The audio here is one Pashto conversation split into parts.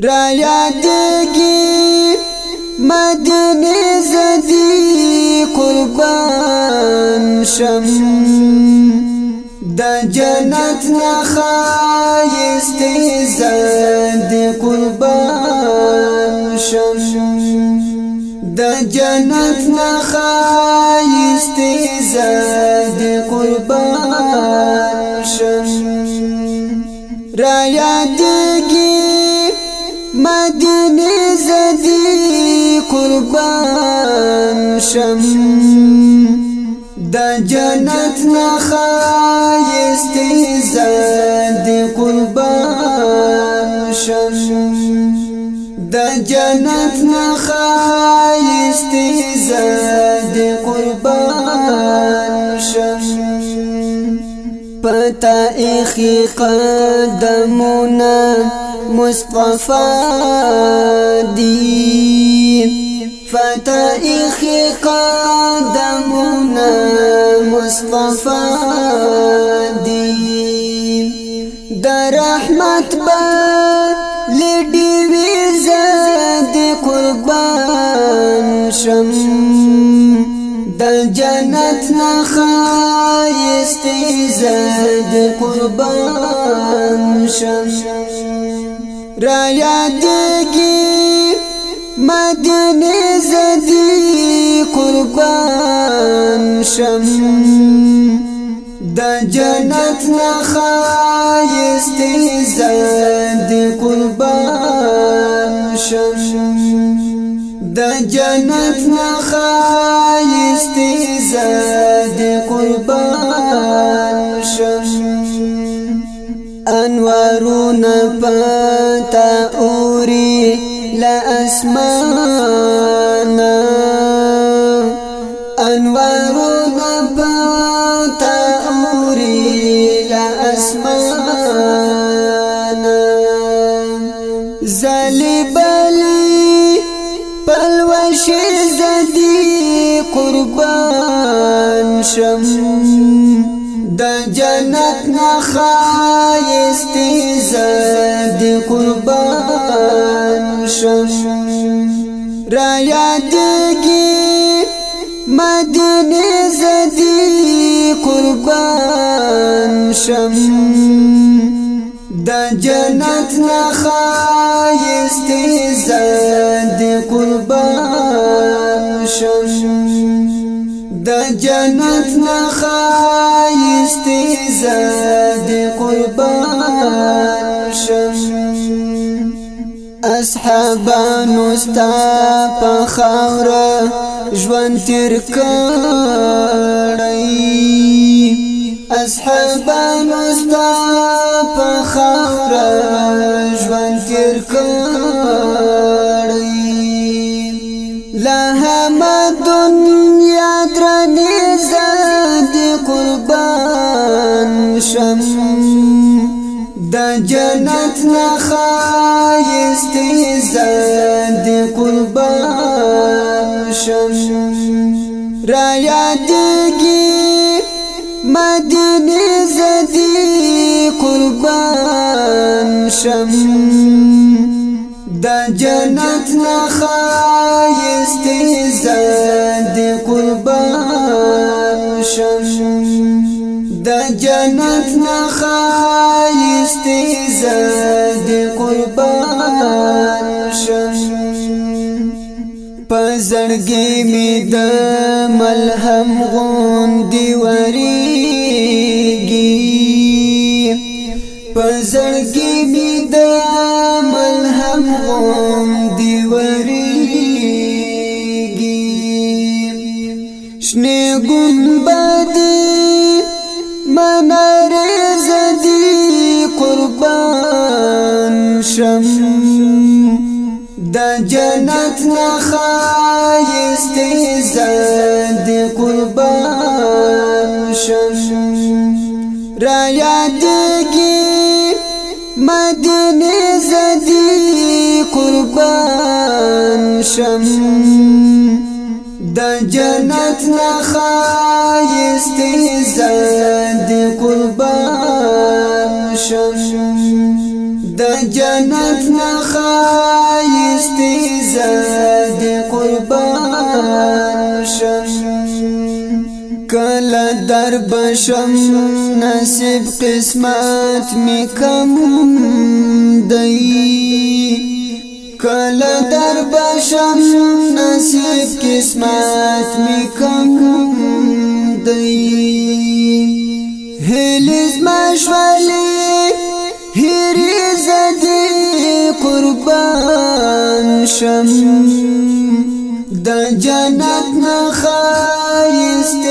را یادگی مدینه زدی قربان شم د جنت نه خایسته زدی قربان شم د جنت نه خایسته زدی قربان شم را یادگی قربان شم د جنت نه خایستي زاد قربان شم د جنت نه خایستي زاد قربان شم پتا اخی قدمونا مصطفى دي فتح قدمنا مصطفى دي در رحمت بل لډي وزد قربان شم د جنت نه خایست زد قربان شم را یادګي مدینه زدی قربان شم د جنت نه خایست زدی قربان شم د جنت نه خایست زدی قربان شم انوارونه پتا او اسمان انوار بابا تاوري لا اسمان زلي بلي پلوش زدي قربان شم دا جنت نه زدي قربان شم را یادگی مدینه زدی قربان شم د جنت نه خایست زد قربان شم د جنت نه خایست زد قربان شم اصحابانو ستا په خاور ژوند تیر کړی اصحابانو ستا په خاور ژوند تیر کړی لها ما دنیا درنې زاد قربان شم د جنت نه شم را یادگی مدینه زدی قربان شم د جنت نه خایست زدی قربان شم د جنت نه د ملهم غون دی وریږي پزړ کې می د ملهم غون دی وریږي شنه ګمبد منار زدي قربان شم د جنت نه خایسته زند قربان شم را یاد کی مدینه زدی قربان شم د جنت نه خایسته زند قربان شم د جنت نه خایسته دار بشم نصیب قسمت می کم دی کل دار بشم نصیب قسمت می کم دی هلیز مشولی هریز دی قربان شم د جنت نخایست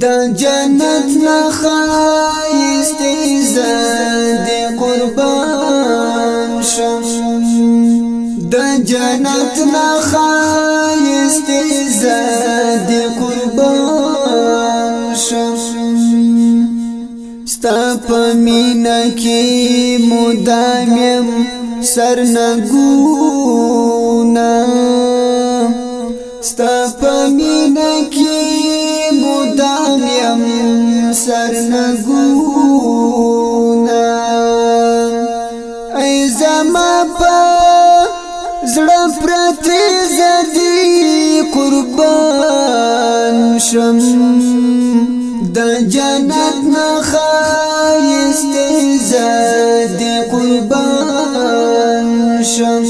د جنت نه خایست عزت قربان شم د جنت نه خایست عزت قربان شم ستا په مینا کې مدام يم سر نګونا ستا په مینا کې زدی قربان شم د جنت نه خایست زدی قربان شم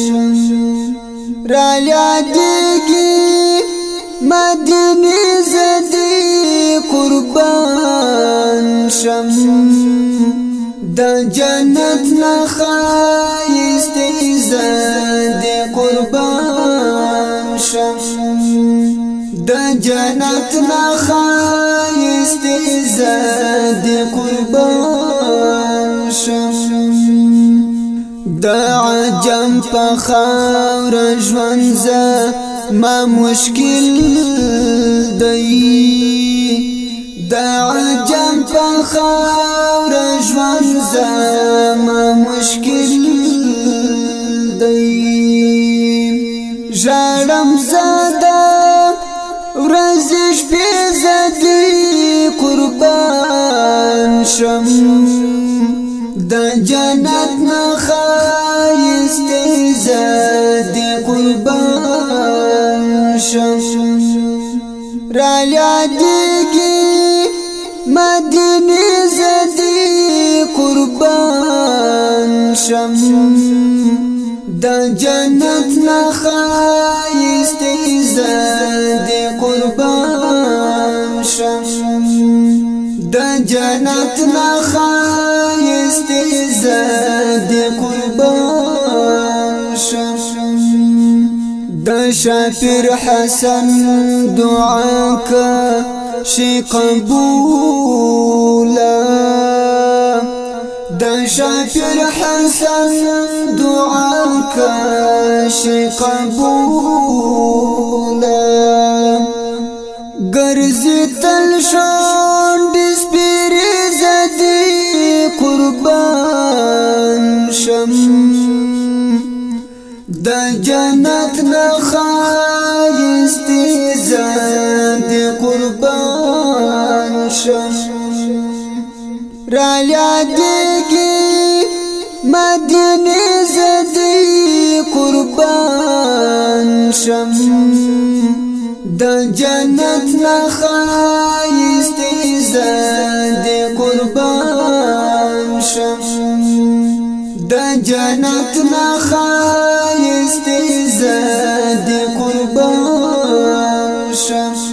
را یادگی مدنی زدی قربان شم د جنت نه خایست زدی شم د جنت نا خایست عزت قربان شم د عجم په خاور ژوند ز ما مشکل دی د عجم په خاور ژوند ز ما مشکل شم د جنت نه خایست زاد قربان شم را لادګي مدینه زدي قربان شم د جنت نه خایست زاد قربان شم د جنت نه خایست عزت قربان شم د شفیع حسن دعا کا شي قبول د شفیع حسن دعا کا شي قبول ګرځي تل شو شم را یادېږي مدینه زدی قربان شم د جنت نه خایستې زدی قربان شم د جنت نه خایستې زدی قربان شم